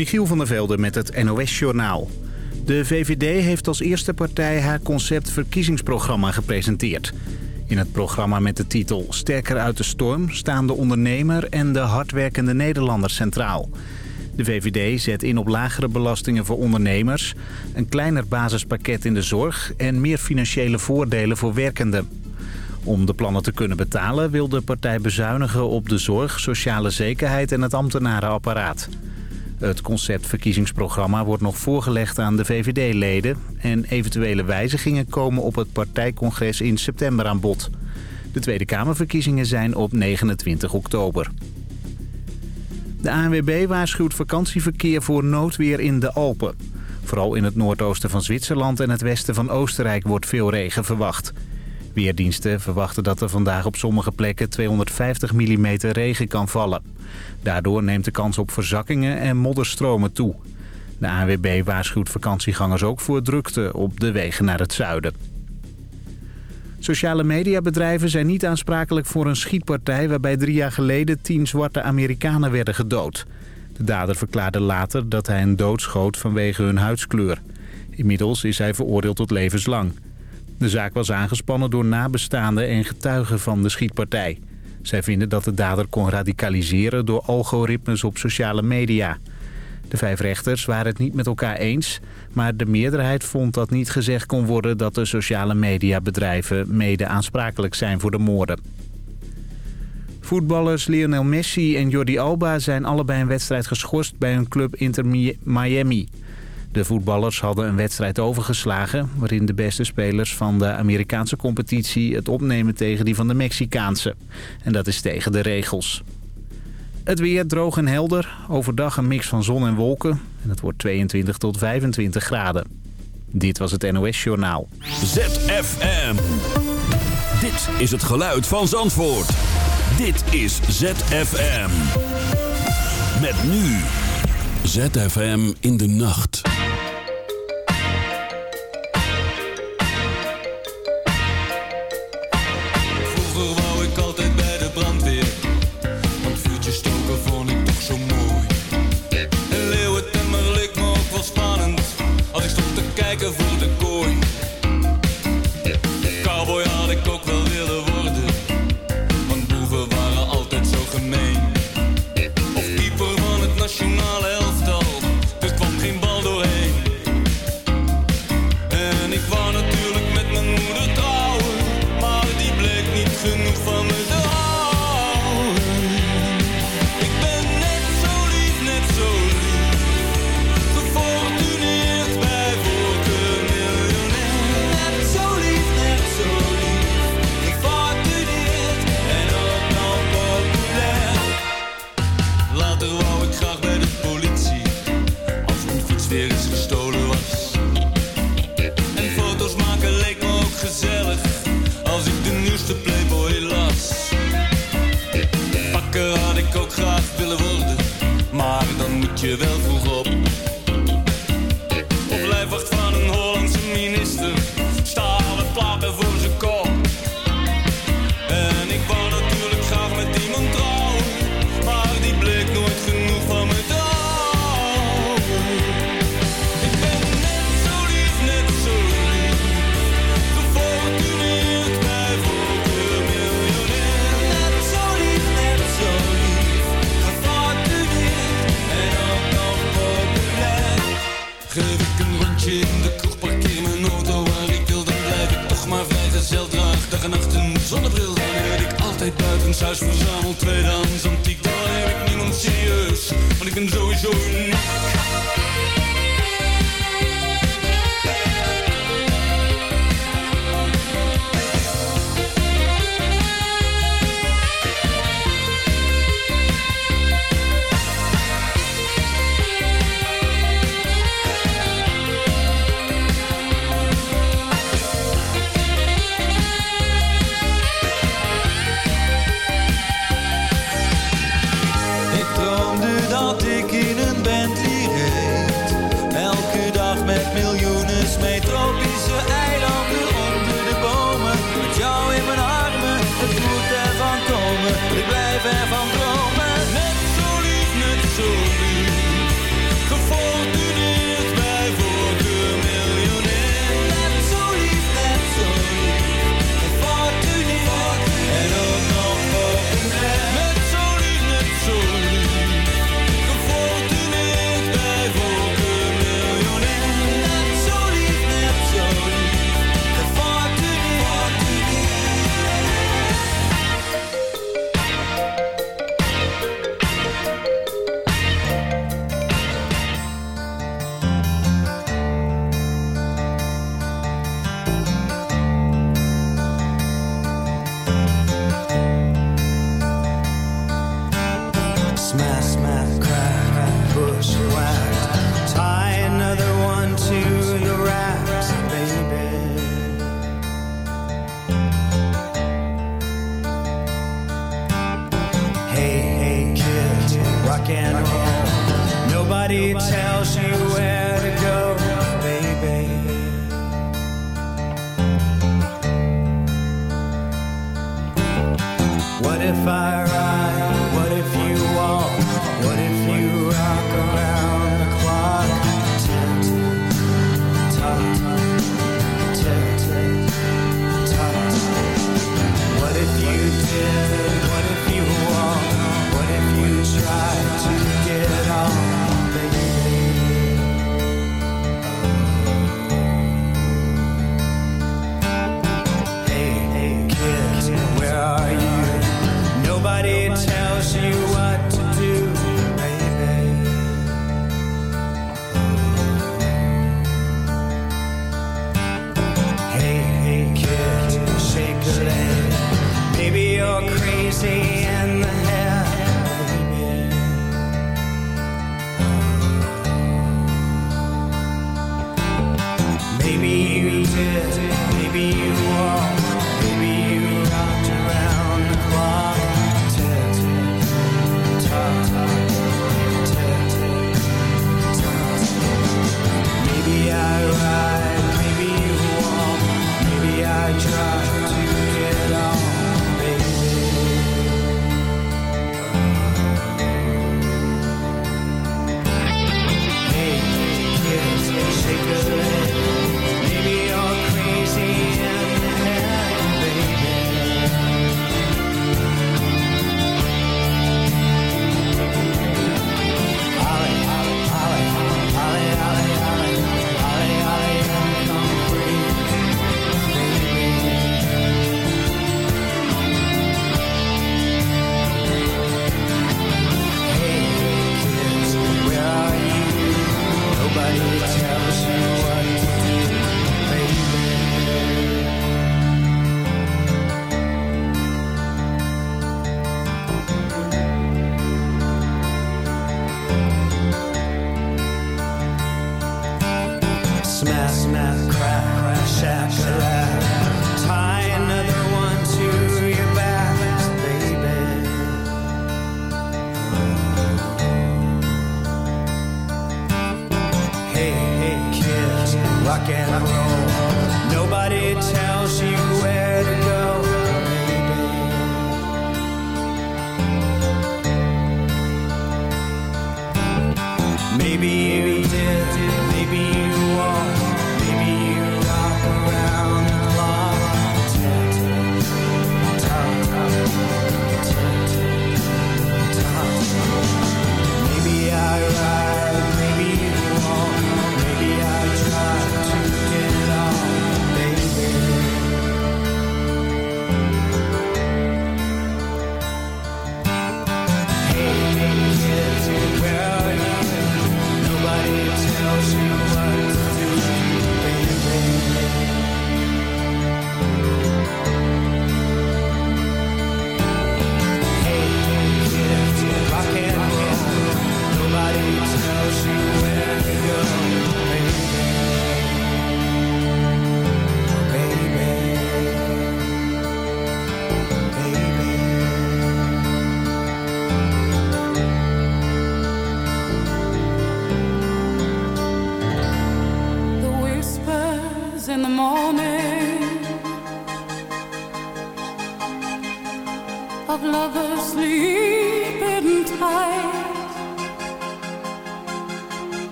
Michiel van der Velde met het NOS-journaal. De VVD heeft als eerste partij haar concept verkiezingsprogramma gepresenteerd. In het programma met de titel Sterker uit de storm staan de ondernemer en de hardwerkende Nederlander centraal. De VVD zet in op lagere belastingen voor ondernemers, een kleiner basispakket in de zorg en meer financiële voordelen voor werkenden. Om de plannen te kunnen betalen wil de partij bezuinigen op de zorg, sociale zekerheid en het ambtenarenapparaat. Het conceptverkiezingsprogramma wordt nog voorgelegd aan de VVD-leden... en eventuele wijzigingen komen op het partijcongres in september aan bod. De Tweede Kamerverkiezingen zijn op 29 oktober. De ANWB waarschuwt vakantieverkeer voor noodweer in de Alpen. Vooral in het noordoosten van Zwitserland en het westen van Oostenrijk wordt veel regen verwacht. Weerdiensten verwachten dat er vandaag op sommige plekken 250 mm regen kan vallen. Daardoor neemt de kans op verzakkingen en modderstromen toe. De ANWB waarschuwt vakantiegangers ook voor drukte op de wegen naar het zuiden. Sociale mediabedrijven zijn niet aansprakelijk voor een schietpartij... waarbij drie jaar geleden tien zwarte Amerikanen werden gedood. De dader verklaarde later dat hij een doodschoot vanwege hun huidskleur. Inmiddels is hij veroordeeld tot levenslang. De zaak was aangespannen door nabestaanden en getuigen van de schietpartij. Zij vinden dat de dader kon radicaliseren door algoritmes op sociale media. De vijf rechters waren het niet met elkaar eens... maar de meerderheid vond dat niet gezegd kon worden... dat de sociale mediabedrijven mede aansprakelijk zijn voor de moorden. Voetballers Lionel Messi en Jordi Alba zijn allebei een wedstrijd geschorst... bij hun club Inter Miami... De voetballers hadden een wedstrijd overgeslagen... waarin de beste spelers van de Amerikaanse competitie het opnemen tegen die van de Mexicaanse. En dat is tegen de regels. Het weer droog en helder. Overdag een mix van zon en wolken. En het wordt 22 tot 25 graden. Dit was het NOS Journaal. ZFM. Dit is het geluid van Zandvoort. Dit is ZFM. Met nu... ZFM in de nacht.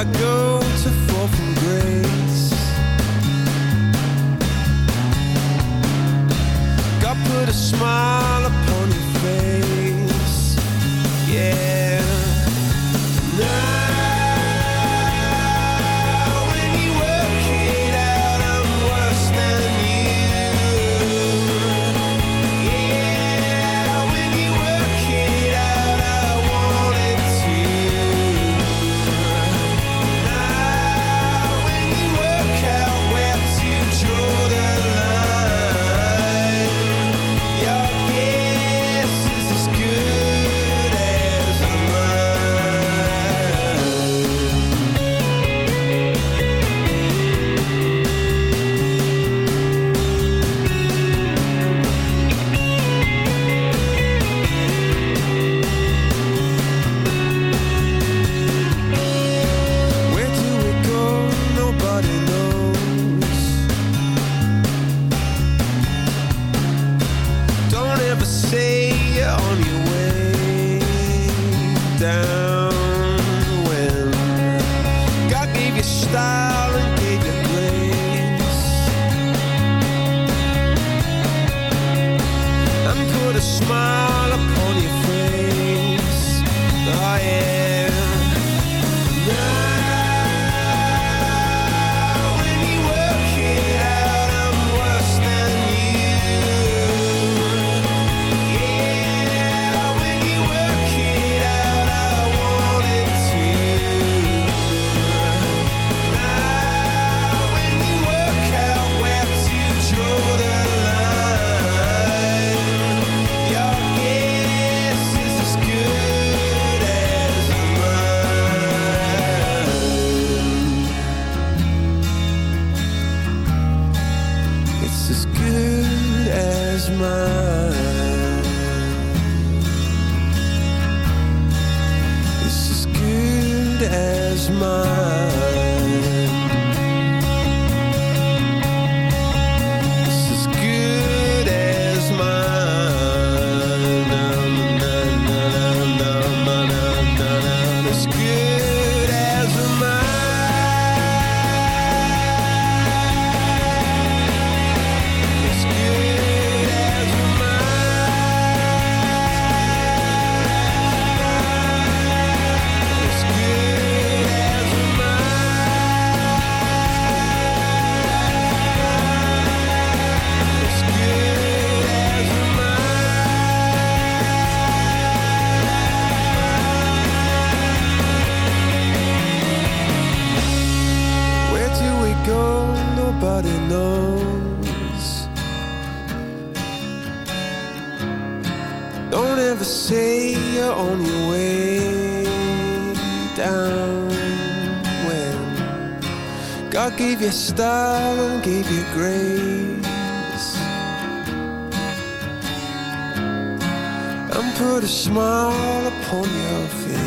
I go. on your way down when God gave you style and gave you grace and put a smile upon your face.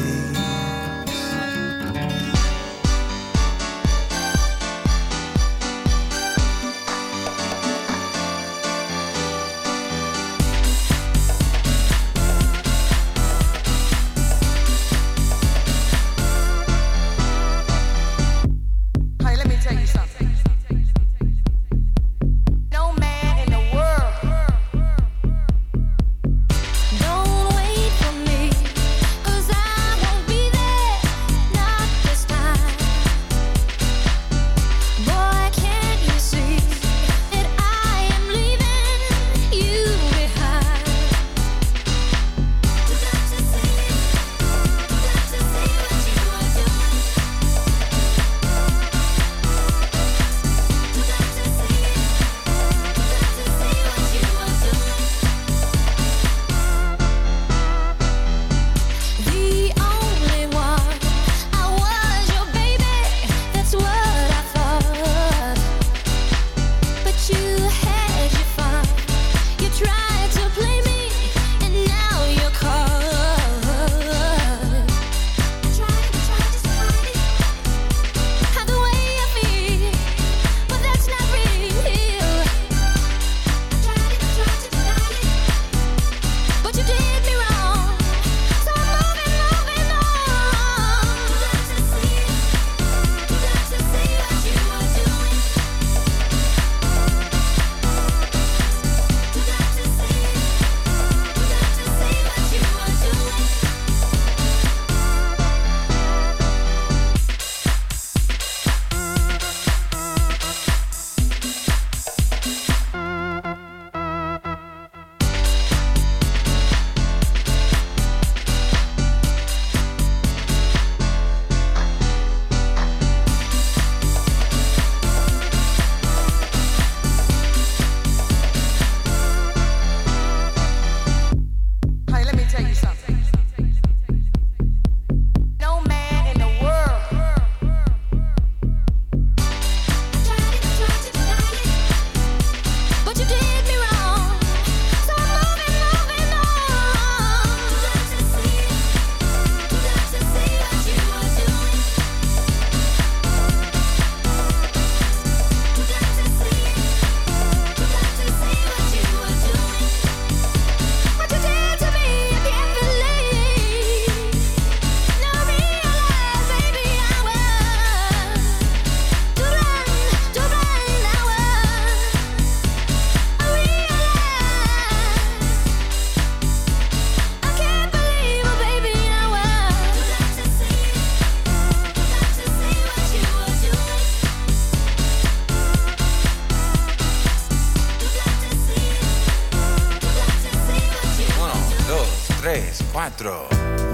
All.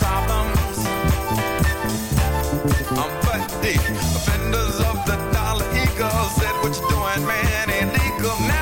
problems. I'm but the offenders of the dollar eagle said, What you doing, man? Ain't legal now.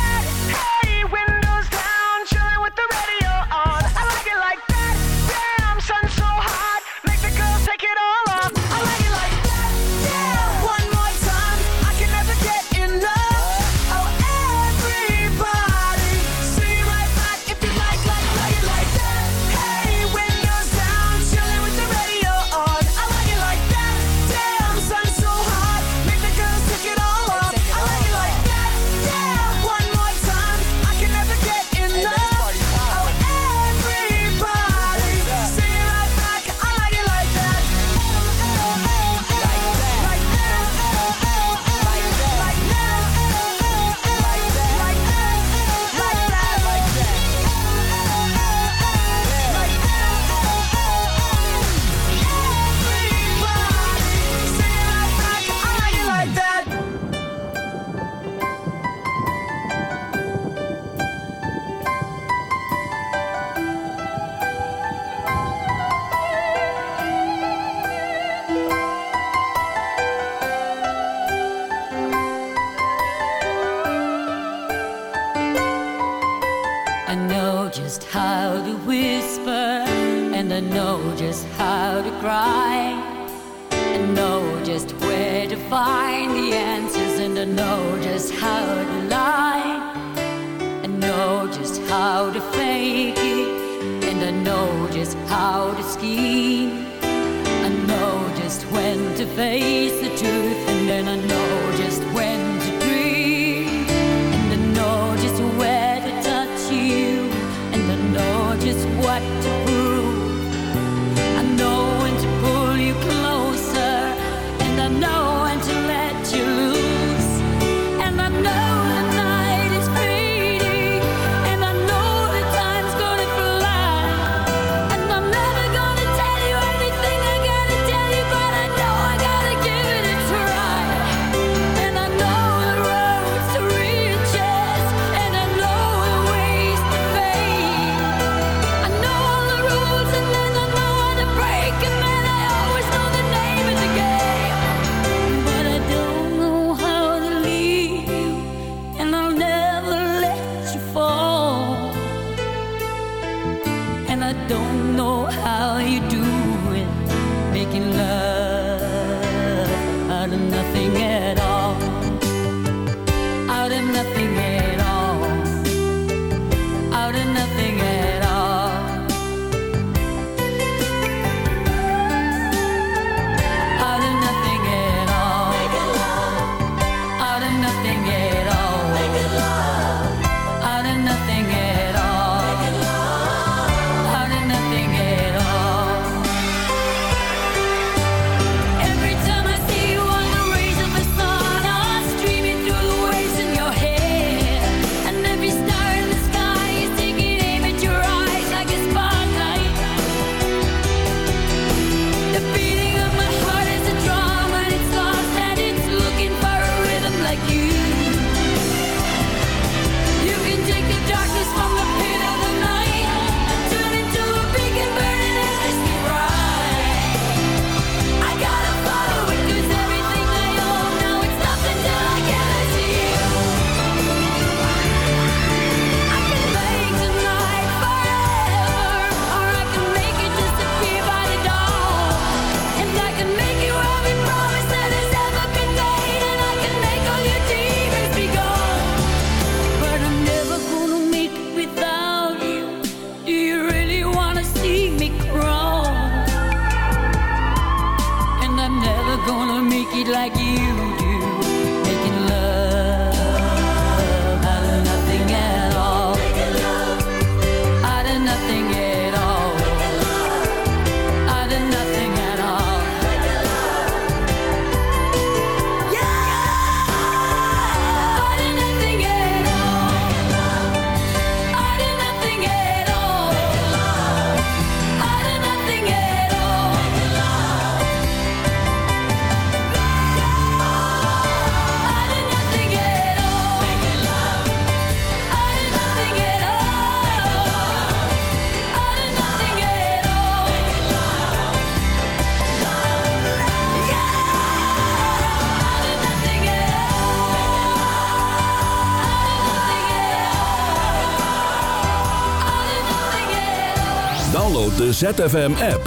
ZFM-app.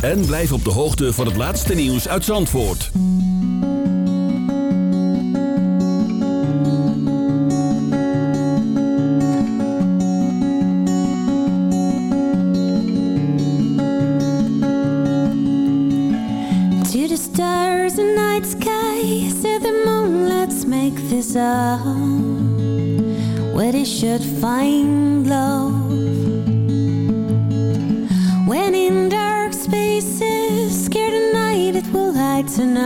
En blijf op de hoogte van het laatste nieuws uit Zandvoort. To the stars and night sky, say the moon, let's make this up. Where they should find love.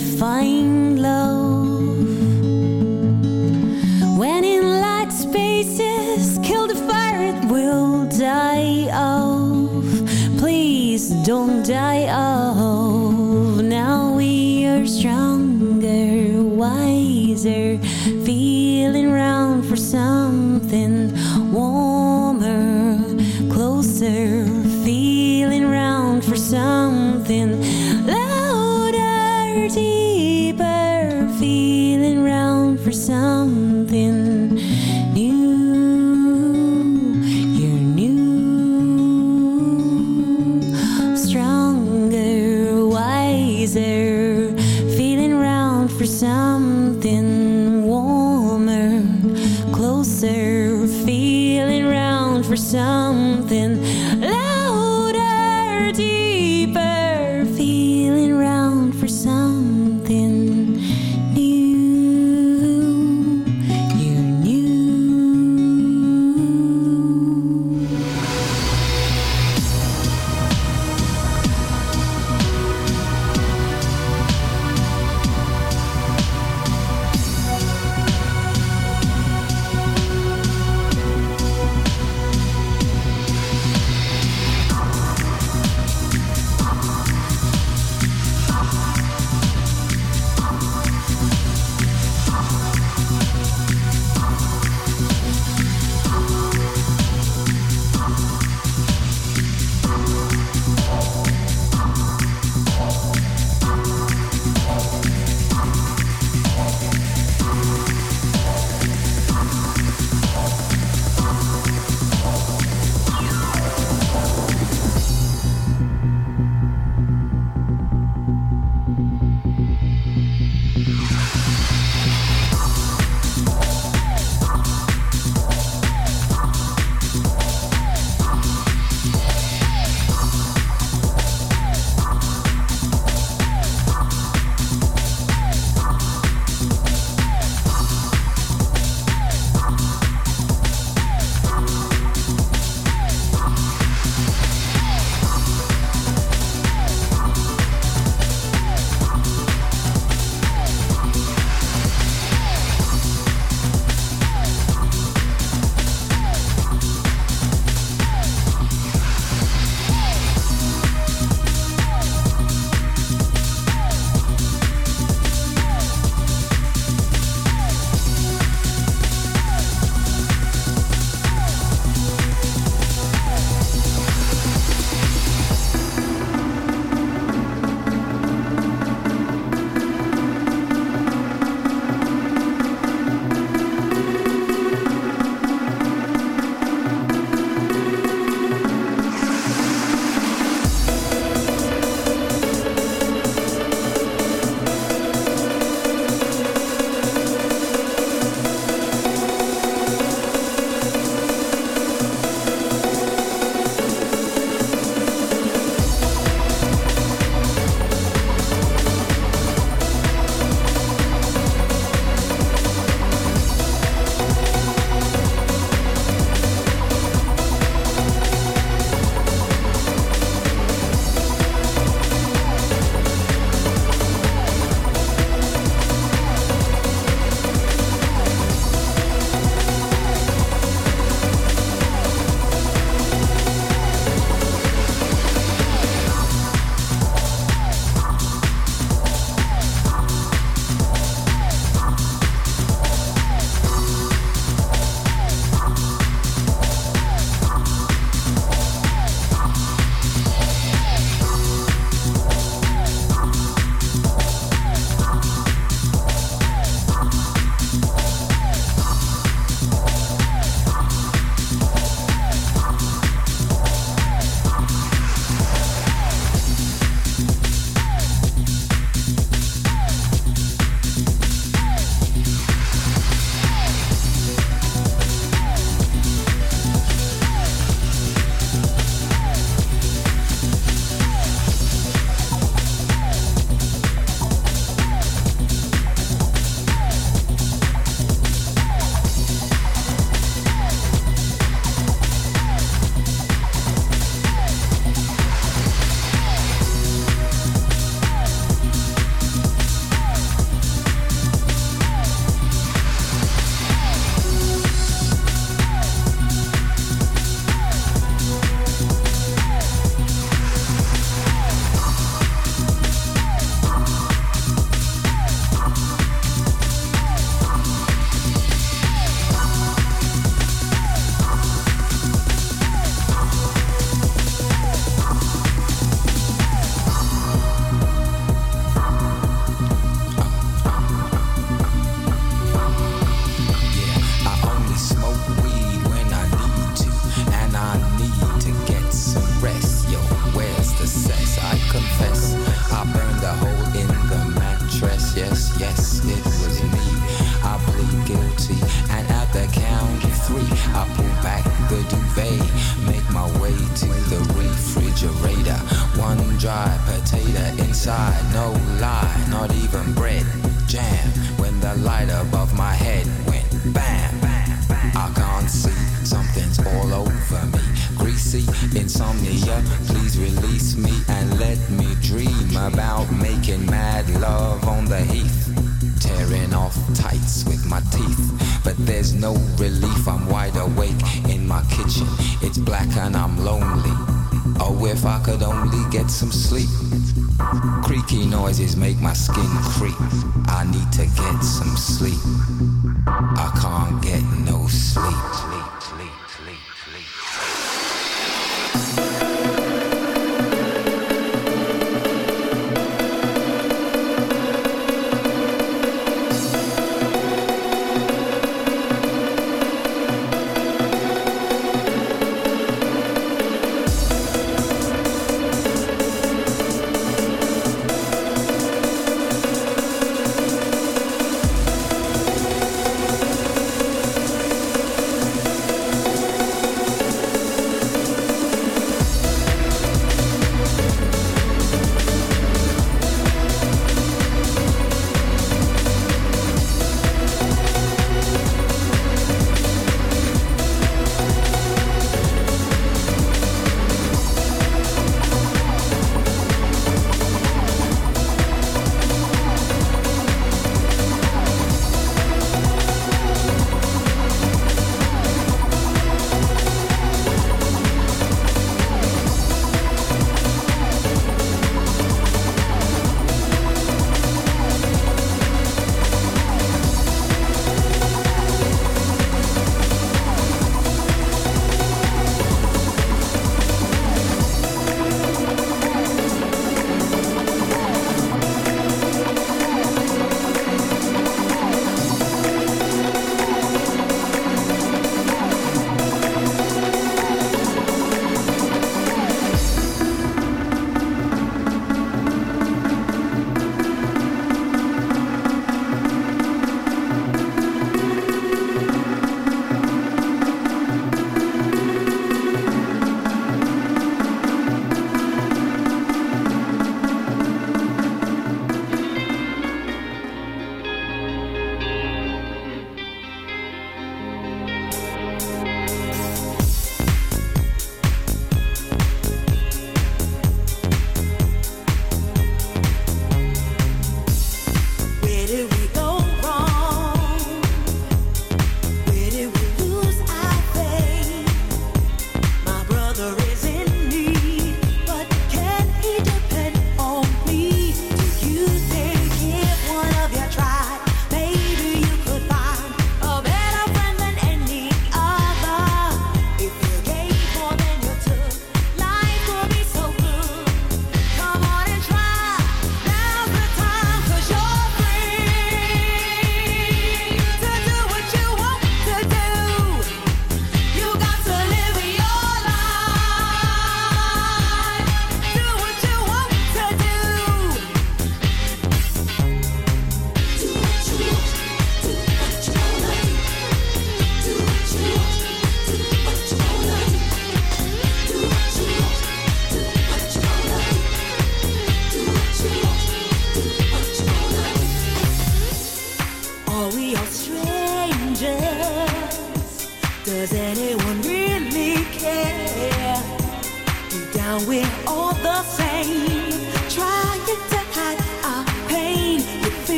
find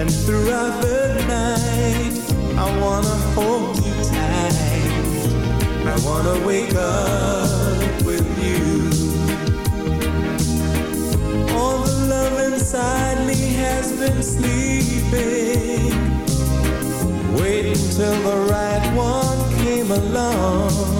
And throughout the night, I wanna hold you tight. I wanna wake up with you. All the love inside me has been sleeping, waiting till the right one came along.